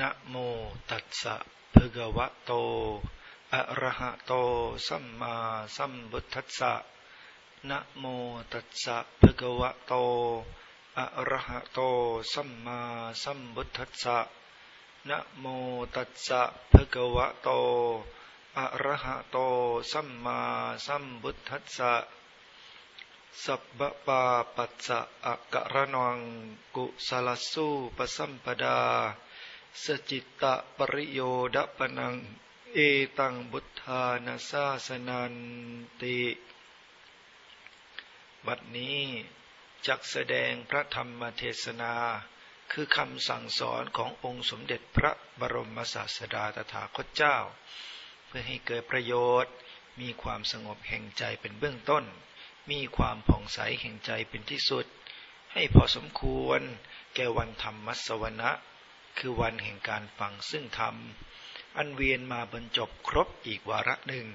นะโมตัสสะภะคะวะโต อะระหะโต สัมมาสัมพุทธัสสะนะโมตัสสะภะคะวะโต อะระหะโต สัมมาสัมพุทธัสสะนะโมตัสสะภะคะวะโต อะระหะโต สัมมาสัมพุทธัสสะสัพพปาปัสสะอะกะระนังกุสลสูปสัมปดา สจิตตะปริโยดปนัง เอตังบุทธานาซาสนันติ บัดนี้จักแสดงพระธรรมเทศนา คือคำสั่งสอนขององค์สมเด็จพระบรมศาสดาตถาคตเจ้า เพื่อให้เกิดประโยชน์ มีความสงบแห่งใจเป็นเบื้องต้น มีความผ่องใสแห่งใจเป็นที่สุด ให้พอสมควรแก่วันธรรมมัสวนะ คือวันแห่งการฟังซึ่งธรรม อันเวียนมาบรรจบครบอีกวาระหนึ่ง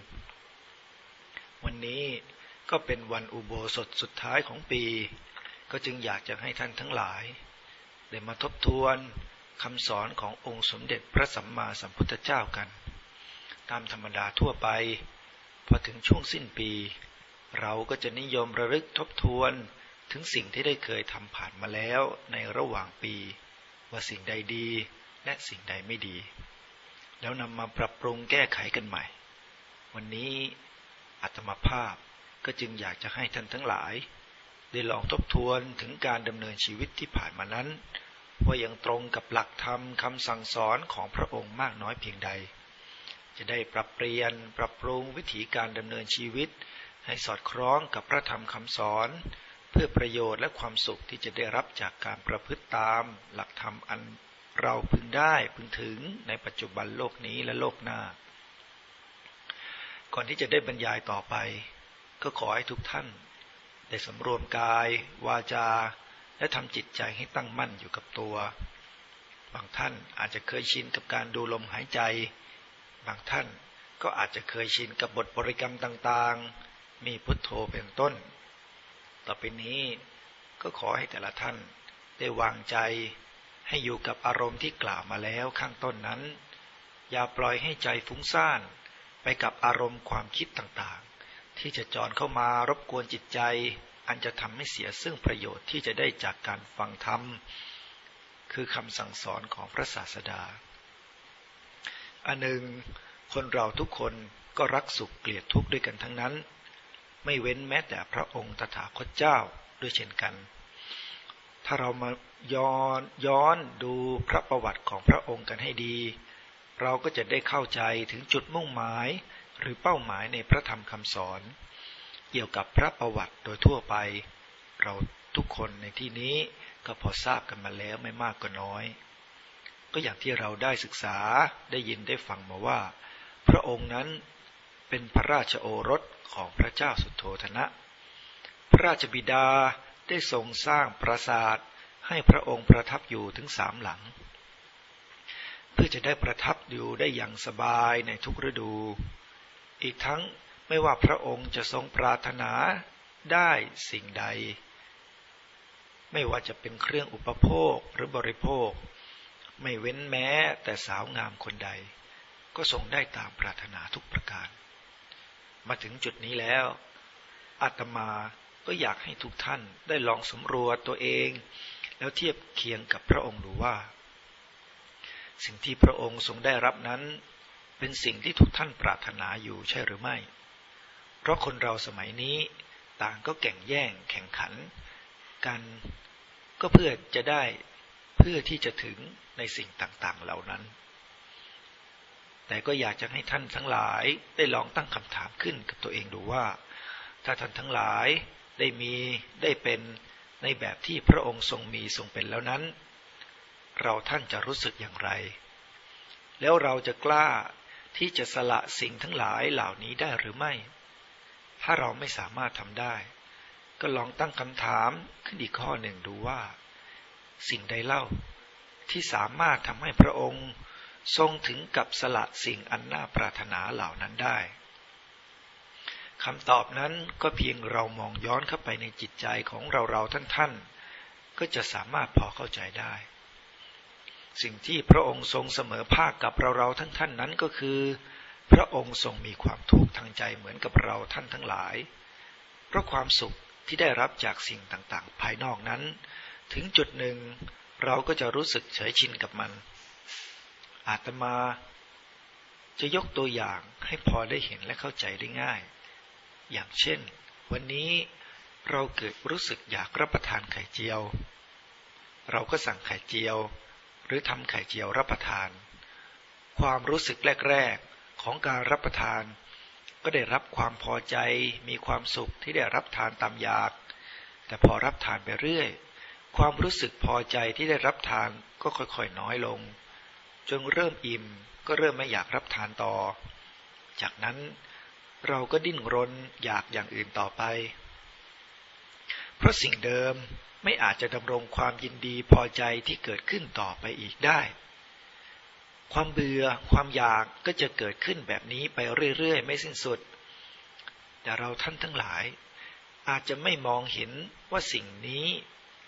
วันนี้ก็เป็นวันอุโบสถสุดท้ายของปี ก็จึงอยากจะให้ท่านทั้งหลาย ได้มาทบทวนคำสอนขององค์สมเด็จพระสัมมาสัมพุทธเจ้ากัน ตามธรรมดาทั่วไป พอถึงช่วงสิ้นปี เราก็จะนิยมระลึกทบทวนถึงสิ่งที่ได้เคยทำผ่านมาแล้วในระหว่างปี ว่าสิ่งใดดีและสิ่งใดไม่ดี แล้วนำมาปรับปรุงแก้ไขกันใหม่ วันนี้อัตมาภาพก็จึงอยากจะให้ท่านทั้งหลาย ได้ลองทบทวนถึงการดำเนินชีวิตที่ผ่านมานั้น ว่ายังตรงกับหลักธรรมคำสั่งสอนของพระองค์มากน้อยเพียงใด จะได้ปรับเปลี่ยนปรับปรุงวิถีการดำเนินชีวิต ให้สอดคล้องกับพระธรรมคำสอน พื่อประโยชน์และความสุขที่จะได้รับจากการประพฤติตาม หลักธรรมอันเราพึงได้พึงถึงในปัจจุบันโลกนี้และโลกหน้า ก่อนที่จะได้บรรยายต่อไป ก็ขอให้ทุกท่าน ได้สำรวมกาย วาจา และทำจิตใจให้ตั้งมั่นอยู่กับตัว บางท่านอาจจะเคยชินกับการดูลมหายใจ บางท่านก็อาจจะเคยชินกับบทบริกรรมต่างๆ มีพุทโธเป็นต้น ต่อไปนี้ก็ขอให้แต่ละท่านได้วางใจให้อยู่กับอารมณ์ที่กล่าวมาแล้วข้างต้นนั้น อย่าปล่อยให้ใจฟุ้งซ่านไปกับอารมณ์ความคิดต่างๆ ที่จะจอนเข้ามารบกวนจิตใจ อันจะทำให้เสียซึ่งประโยชน์ที่จะได้จากการฟังธรรม คือคำสั่งสอนของพระศาสดา อันหนึ่งคนเราทุกคนก็รักสุขเกลียดทุกข์ด้วยกันทั้งนั้น ไม่เว้นแม้แต่พระองค์ตถาคตเจ้าด้วยเช่นกัน ถ้าเรามาย้อนย้อนดูพระประวัติของพระองค์กันให้ดี เราก็จะได้เข้าใจถึงจุดมุ่งหมายหรือเป้าหมายในพระธรรมคำสอน เกี่ยวกับพระประวัติโดยทั่วไป เราทุกคนในที่นี้ก็พอทราบกันมาแล้วไม่มากก็น้อย ก็อย่างที่เราได้ศึกษาได้ยินได้ฟังมาว่า พระองค์นั้น เป็นพระราชโอรสของพระเจ้าสุโธธนะ พระราชบิดาได้ทรงสร้างปราสาทให้พระองค์ประทับอยู่ถึงสามหลัง เพื่อจะได้ประทับอยู่ได้อย่างสบายในทุกฤดู อีกทั้งไม่ว่าพระองค์จะทรงปรารถนาได้สิ่งใด ไม่ว่าจะเป็นเครื่องอุปโภคหรือบริโภค ไม่เว้นแม้แต่สาวงามคนใด ก็ทรงได้ตามปรารถนาทุกประการ มาถึงจุดนี้แล้วอาตมาก็อยากให้ทุกท่านได้ลองสำรวจตัวเอง แล้วเทียบเคียงกับพระองค์ดูว่า สิ่งที่พระองค์ทรงได้รับนั้น เป็นสิ่งที่ทุกท่านปรารถนาอยู่ใช่หรือไม่ เพราะคนเราสมัยนี้ต่างก็แข่งแย่งแข่งขัน กันก็เพื่อจะได้เพื่อที่จะถึงในสิ่งต่างๆเหล่านั้น แต่ก็อยากจะให้ท่านทั้งหลายได้ลองตั้งคำถามขึ้นกับตัวเองดูว่า ถ้าท่านทั้งหลายได้มีได้เป็นในแบบที่พระองค์ทรงมีทรงเป็นแล้วนั้น เราท่านจะรู้สึกอย่างไร แล้วเราจะกล้าที่จะสละสิ่งทั้งหลายเหล่านี้ได้หรือไม่ ถ้าเราไม่สามารถทำได้ ก็ลองตั้งคำถามขึ้นอีกข้อหนึ่งดูว่า สิ่งใดเล่าที่สามารถทำให้พระองค์ ทรงถึงกับสละสิ่งอันน่าปรารถนาเหล่านั้นได้คำตอบนั้นก็เพียงเรามองย้อนเข้าไปในจิตใจของเราเราท่านท่านก็จะสามารถพอเข้าใจได้ สิ่งที่พระองค์ทรงเสมอภาคกับเราเราทั้งท่านนั้นก็คือ พระองค์ทรงมีความทุกข์ทางใจเหมือนกับเราท่านทั้งหลาย เพราะความสุขที่ได้รับจากสิ่งต่างๆ ภายนอกนั้น ถึงจุดหนึ่งเราก็จะรู้สึกเฉยชินกับมัน อาตมาจะยกตัวอย่างให้พอได้เห็นและเข้าใจได้ง่าย อย่างเช่น วันนี้เราเกิดรู้สึกอยากรับประทานไข่เจียว เราก็สั่งไข่เจียว หรือทำไข่เจียวรับประทาน ความรู้สึกแรก ๆ ของการรับประทาน ก็ได้รับความพอใจ มีความสุขที่ได้รับทานตามอยาก แต่พอรับทานไปเรื่อย ความรู้สึกพอใจที่ได้รับทานก็ค่อยๆน้อยลง จนเริ่มอิ่มก็เริ่มไม่อยากรับทานต่อ จากนั้นเราก็ดิ้นรนอยากอย่างอื่นต่อไป เพราะสิ่งเดิมไม่อาจจะดำรงความยินดีพอใจที่เกิดขึ้นต่อไปอีกได้ ความเบื่อความอยากก็จะเกิดขึ้นแบบนี้ไปเรื่อย ๆ ไม่สิ้นสุด แต่เราท่านทั้งหลาย อาจจะไม่มองเห็นว่าสิ่งนี้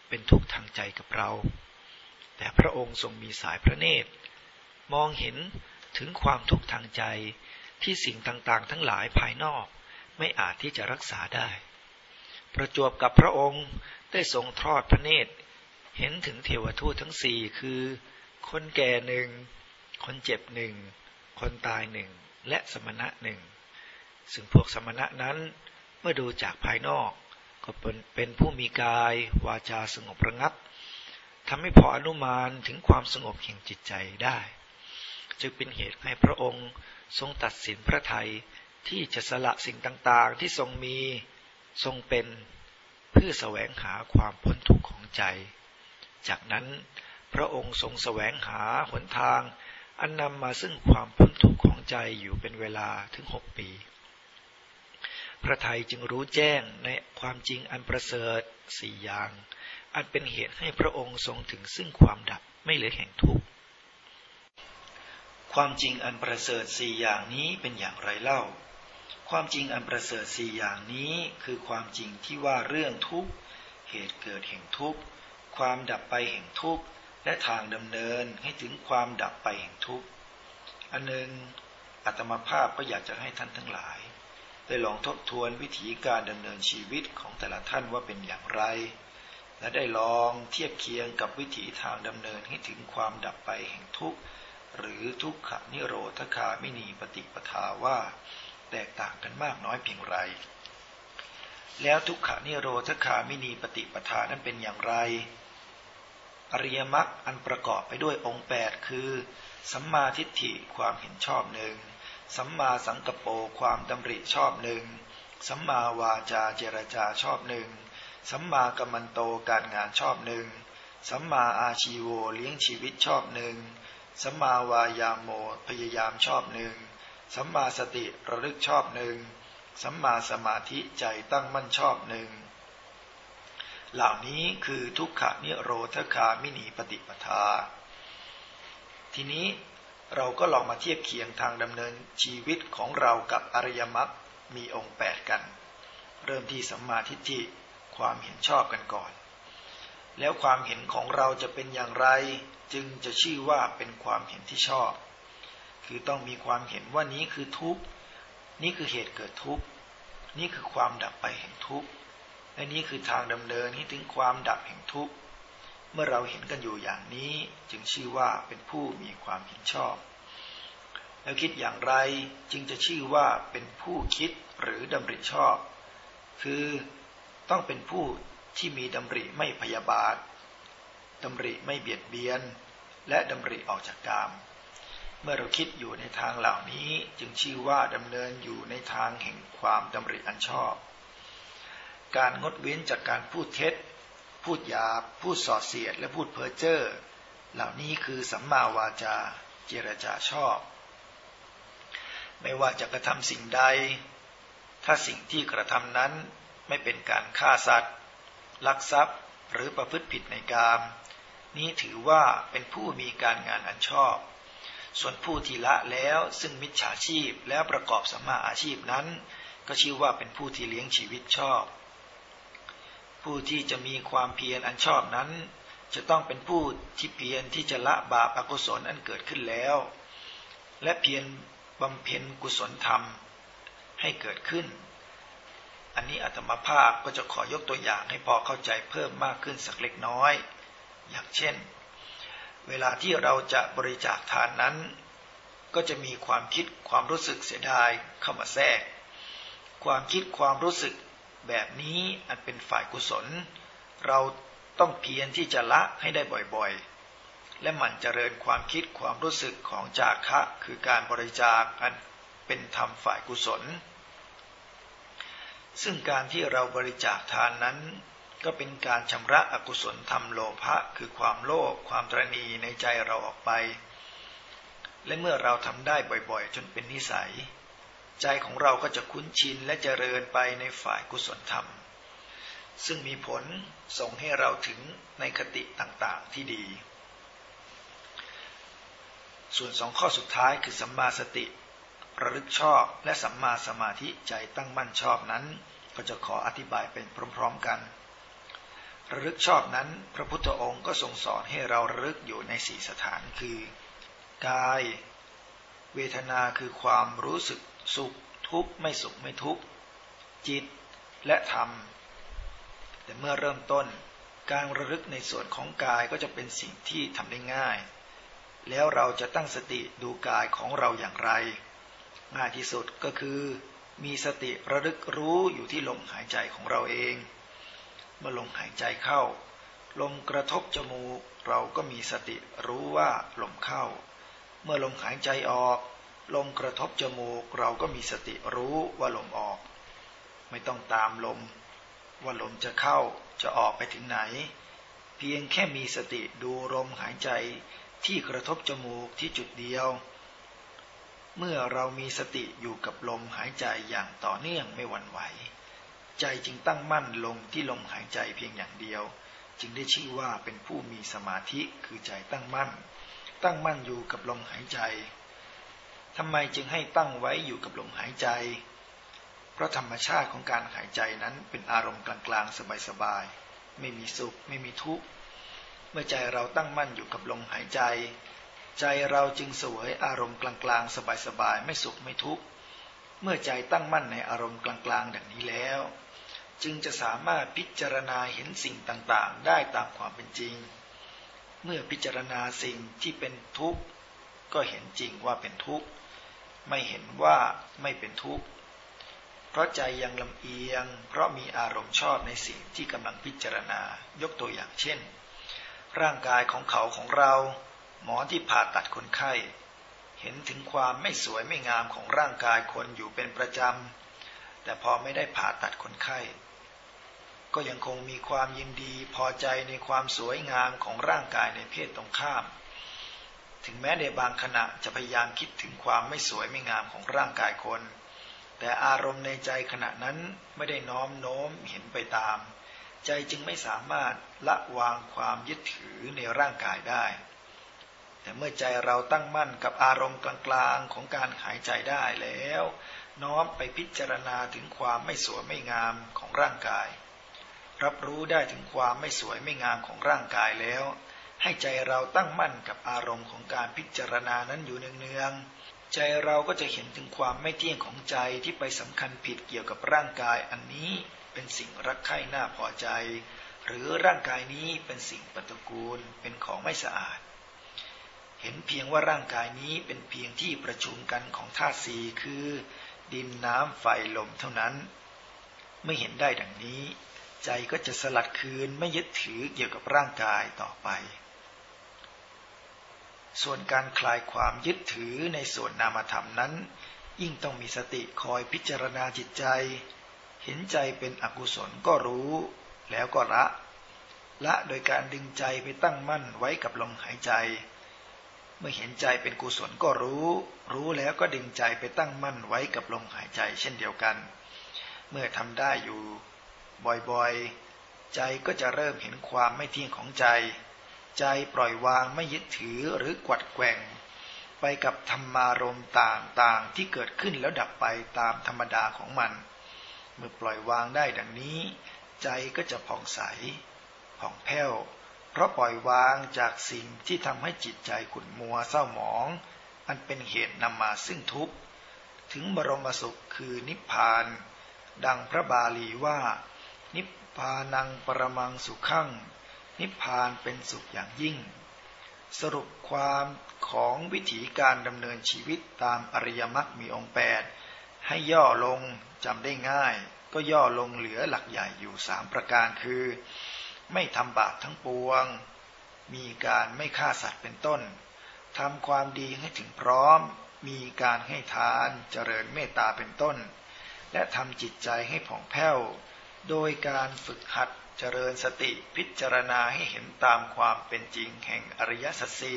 เป็นทุกข์ทางใจกับเรา แต่พระองค์ทรงมีสายพระเนตร มองเห็นถึงความทุกข์ทางใจที่สิ่งต่างๆ ทั้งหลายภายนอกไม่อาจที่จะรักษาได้ ประจวบกับพระองค์ได้ทรงทอดพระเนตร เห็นถึงเทวทูตทั้งสี่คือ คนแก่หนึ่ง คนเจ็บหนึ่ง คนตายหนึ่ง และสมณะหนึ่ง ซึ่งพวกสมณะนั้นเมื่อดูจากภายนอก ก็เป็นเป็นผู้มีกาย วาจาสงบระงับทำให้พออนุมานถึงความสงบแห่งจิตใจได้ จึงเป็นเหตุให้พระองค์ทรงตัดสินพระไทยที่จะสละสิ่งต่างๆ ที่ทรงมีทรงเป็นเพื่อแสวงหาความพ้นทุกข์ของใจ จากนั้นพระองค์ทรงแสวงหาหนทาง อันนำมาซึ่งความพ้นทุกข์ของใจอยู่เป็นเวลาถึงหกปี พระไทยจึงรู้แจ้งในความจริงอันประเสริฐสี่อย่าง อันเป็นเหตุให้พระองค์ทรงถึงซึ่งความดับไม่เหลือแห่งทุกข์ ความจริงอันประเสริฐสี่อย่างนี้เป็นอย่างไรเล่า ความจริงอันประเสริฐสี่อย่างนี้คือความจริงที่ว่าเรื่องทุกข์ เหตุเกิดแห่งทุกข์ ความดับไปแห่งทุกข์ และทางดำเนินให้ถึงความดับไปแห่งทุกข์ อันหนึ่งอัตมาภาพก็อยากจะให้ท่านทั้งหลายได้ลองทบทวนวิถีการดำเนินชีวิตของแต่ละท่านว่าเป็นอย่างไร และได้ลองเทียบเคียงกับวิถีทางดำเนินให้ถึงความดับไปแห่งทุกข์ หรือทุกขนิโรธคามินีปฏิปทาว่าแตกต่างกันมากน้อยเพียงไร แล้วทุกขนิโรธคามินีปฏิปทานั้นเป็นอย่างไร อริยมรรคอันประกอบไปด้วยองค์แปดคือสัมมาทิฏฐิความเห็นชอบหนึ่งสัมมาสังกปรความดำริชอบหนึ่งสัมมาวาจาเจรจาชอบหนึ่งสัมมากัมมันโตการงานชอบหนึ่งสัมมาอาชีโวเลี้ยงชีวิตชอบหนึ่ง สัมมาวายาโมพยายามชอบหนึ่งสัมมาสติระลึกชอบหนึ่งสัมมาสมาธิใจตั้งมั่นชอบหนึ่งเหล่านี้คือทุกขานิโรธคามินีปฏิปทา ทีนี้เราก็ลองมาเทียบเคียงทางดำเนินชีวิตของเรากับอริยมรรคมีองค์แปดกัน เริ่มที่สัมมาทิฏฐิความเห็นชอบกันก่อน แล้วความเห็นของเราจะเป็นอย่างไร จึงจะชื่อว่าเป็นความเห็นที่ชอบ คือต้องมีความเห็นว่านี้คือทุกข์นี่คือเหตุเกิดทุกข์นี่คือความดับไปแห่งทุกข์และนี่คือทางดำเนินที่ถึงความดับแห่งทุกข์เมื่อเราเห็นกันอยู่อย่างนี้จึงชื่อว่าเป็นผู้มีความเห็นชอบ แล้วคิดอย่างไรจึงจะชื่อว่าเป็นผู้คิดหรือดำริชอบ คือต้องเป็นผู้ ที่มีดำริไม่พยาบาทดำริไม่เบียดเบียน และดำริออกจากกาม เมื่อเราคิดอยู่ในทางเหล่านี้จึงชื่อว่าดำเนินอยู่ในทางแห่งความดำริอันชอบ การงดเว้นจากการพูดเท็จ พูดหยาบ พูดส่อเสียด และพูดเพ้อเจ้อ เหล่านี้คือสัมมาวาจา เจรจาชอบ ไม่ว่าจะกระทำสิ่งใด ถ้าสิ่งที่กระทำนั้นไม่เป็นการฆ่าสัตว์ ลักทรัพย์ หรือประพฤติผิดในกาม นี้ถือว่าเป็นผู้มีการงานอันชอบ ส่วนผู้ที่ละแล้วซึ่งมิจฉาชีพแล้วประกอบสัมมาอาชีพนั้น ก็ชื่อว่าเป็นผู้ที่เลี้ยงชีวิตชอบ ผู้ที่จะมีความเพียรอันชอบนั้น จะต้องเป็นผู้ที่เพียรที่จะละบาปอกุศลอันเกิดขึ้นแล้ว และเพียรบำเพ็ญกุศลธรรมให้เกิดขึ้น อันนี้อาตมาภาพก็จะขอยกตัวอย่างให้พอเข้าใจเพิ่มมากขึ้นสักเล็กน้อย อย่างเช่น เวลาที่เราจะบริจาคทานนั้น ก็จะมีความคิดความรู้สึกเสียดายเข้ามาแทรก ความคิดความรู้สึกแบบนี้อันเป็นฝ่ายกุศล เราต้องเพียรที่จะละให้ได้บ่อยๆ และหมั่นเจริญความคิดความรู้สึกของจาคะคือการบริจาคอันเป็นธรรมฝ่ายกุศล ซึ่งการที่เราบริจาคทานนั้น ก็เป็นการชำระอกุศลธรรมโลภะคือความโลภความตรณีในใจเราออกไป และเมื่อเราทำได้บ่อยๆ จนเป็นนิสัย ใจของเราก็จะคุ้นชินและเจริญไปในฝ่ายกุศลธรรม ซึ่งมีผลส่งให้เราถึงในคติต่างๆที่ดี ส่วนสองข้อสุดท้ายคือสัมมาสติ ระลึกชอบและสัมมาสมาธิใจตั้งมั่นชอบนั้น ก็จะขออธิบายเป็นพร้อมๆกันระลึกชอบนั้น พระพุทธองค์ก็ทรงสอนให้เราระลึกอยู่ในสี่สถานคือ กาย เวทนาคือความรู้สึกสุขทุกข์ไม่สุขไม่ทุกข์จิตและธรรม แต่เมื่อเริ่มต้น การระลึกในส่วนของกายก็จะเป็นสิ่งที่ทำได้ง่าย แล้วเราจะตั้งสติดูกายของเราอย่างไร ง่ายที่สุดก็คือมีสติระลึกรู้อยู่ที่ลมหายใจของเราเองเมื่อลมหายใจเข้า ลมกระทบจมูก เราก็มีสติรู้ว่าลมเข้า เมื่อลมหายใจออก ลมกระทบจมูก เราก็มีสติรู้ว่าลมออก ไม่ต้องตามลม ว่าลมจะเข้าจะออกไปถึงไหน เพียงแค่มีสติดูลมหายใจที่กระทบจมูกที่จุดเดียว เมื่อเรามีสติอยู่กับลมหายใจอย่างต่อเนื่องไม่หวั่นไหว ใจจึงตั้งมั่นลงที่ลมหายใจเพียงอย่างเดียว จึงได้ชื่อว่าเป็นผู้มีสมาธิคือใจตั้งมั่น ตั้งมั่นอยู่กับลมหายใจทำไมจึงให้ตั้งไว้อยู่กับลมหายใจ เพราะธรรมชาติของการหายใจนั้นเป็นอารมณ์กลางๆสบายๆไม่มีสุขไม่มีทุกข์เมื่อใจเราตั้งมั่นอยู่กับลมหายใจ ใจเราจึงสวยอารมณ์กลางๆ สบายๆ ไม่สุขไม่ทุกข์ เมื่อใจตั้งมั่นในอารมณ์กลางๆ ดังนี้แล้ว จึงจะสามารถพิจารณาเห็นสิ่งต่างๆ ได้ตามความเป็นจริง เมื่อพิจารณาสิ่งที่เป็นทุกข์ ก็เห็นจริงว่าเป็นทุกข์ ไม่เห็นว่าไม่เป็นทุกข์ เพราะใจยังลำเอียง เพราะมีอารมณ์ชอบในสิ่งที่กำลังพิจารณา ยกตัวอย่างเช่น ร่างกายของเขาของเรา หมอที่ผ่าตัดคนไข้ เห็นถึงความไม่สวยไม่งามของร่างกายคนอยู่เป็นประจำ แต่พอไม่ได้ผ่าตัดคนไข้ ก็ยังคงมีความยินดีพอใจในความสวยงามของร่างกายในเพศตรงข้าม ถึงแม้ในบางขณะจะพยายามคิดถึงความไม่สวยไม่งามของร่างกายคน แต่อารมณ์ในใจขณะนั้นไม่ได้น้อมโน้มเห็นไปตาม ใจจึงไม่สามารถละวางความยึดถือในร่างกายได้ เมื่อใจเราตั้งมั่นกับอารมณ์กลางๆของการหายใจได้แล้ว น้อมไปพิจารณาถึงความไม่สวยไม่งามของร่างกาย รับรู้ได้ถึงความไม่สวยไม่งามของร่างกายแล้ว ให้ใจเราตั้งมั่นกับอารมณ์ของการพิจารณานั้นอยู่เนืองๆใจเราก็จะเห็นถึงความไม่เที่ยงของใจที่ไปสำคัญผิดเกี่ยวกับร่างกายอันนี้เป็นสิ่งรักใคร่น่าพอใจ หรือร่างกายนี้เป็นสิ่งปฏิกูลเป็นของไม่สะอาด เห็นเพียงว่าร่างกายนี้เป็นเพียงที่ประชุมกันของธาตุสีคือ ดินน้ำไฟลมเท่านั้นไม่เห็นได้ดังนี้ ใจก็จะสลัดคืนไม่ยึดถือเกี่ยวกับร่างกายต่อไป ส่วนการคลายความยึดถือในส่วนนามธรรมนั้น ยิ่งต้องมีสติคอยพิจารณาจิตใจ เห็นใจเป็นอกุศลก็รู้แล้วก็ละ ละโดยการดึงใจไปตั้งมั่นไว้กับลมหายใจ เมื่อเห็นใจเป็นกุศลก็รู้ รู้แล้วก็ดึงใจไปตั้งมั่นไว้กับลมหายใจเช่นเดียวกัน เมื่อทำได้อยู่บ่อยๆ ใจก็จะเริ่มเห็นความไม่เที่ยงของใจ ใจปล่อยวางไม่ยึดถือหรือกวัดแกว่ง ไปกับธรรมารมต่างๆที่เกิดขึ้นแล้วดับไปตามธรรมดาของมัน เมื่อปล่อยวางได้ดังนี้ ใจก็จะผ่องใส ผ่องแผ้ว ราะปล่อยวางจากสิ่งที่ทำให้จิตใจขุ่นมัวเศร้าหมอง อันเป็นเหตุนำมาซึ่งทุกข์ ถึงบรมสุขคือนิพพาน ดังพระบาลีว่า นิพพานังปรมังสุขขัง นิพพานเป็นสุขอย่างยิ่ง สรุปความของวิถีการดำเนินชีวิตตามอริยมรรคมีองค์แปดให้ย่อลงจำได้ง่าย ก็ย่อลงเหลือหลักใหญ่อยู่สามประการคือ ไม่ทำบาปทั้งปวง มีการไม่ฆ่าสัตว์เป็นต้นทำความดีให้ถึงพร้อม มีการให้ทานเจริญเมตตาเป็นต้น และทำจิตใจให้ผ่องแผ้ว โดยการฝึกหัดเจริญสติพิจารณาให้เห็นตามความเป็นจริงแห่งอริยสัจสี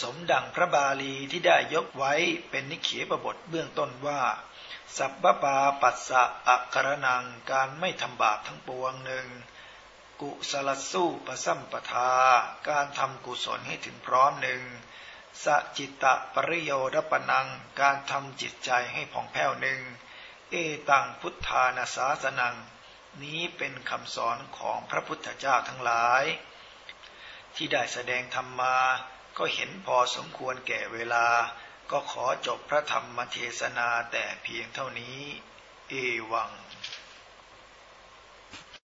สมดังพระบาลีที่ได้ยกไว้เป็นนิเขปบทเบื้องต้นว่า สัพพปาปัสสะอักรนังการไม่ทำบาปทั้งปวงหนึ่ง กุสลสู้ปสัมปทา การทำกุศลให้ถึงพร้อมหนึ่งสจิตตะปริโยดปนัง การทำจิตใจให้ผ่องแผ้วหนึ่ง เอตังพุทธานาสาสนัง นี้เป็นคำสอนของพระพุทธเจ้าทั้งหลาย ที่ได้แสดงธรรมมาก็เห็นพอสมควรแก่เวลา ก็ขอจบพระธรรมเทศนาแต่เพียงเท่านี้ เอวัง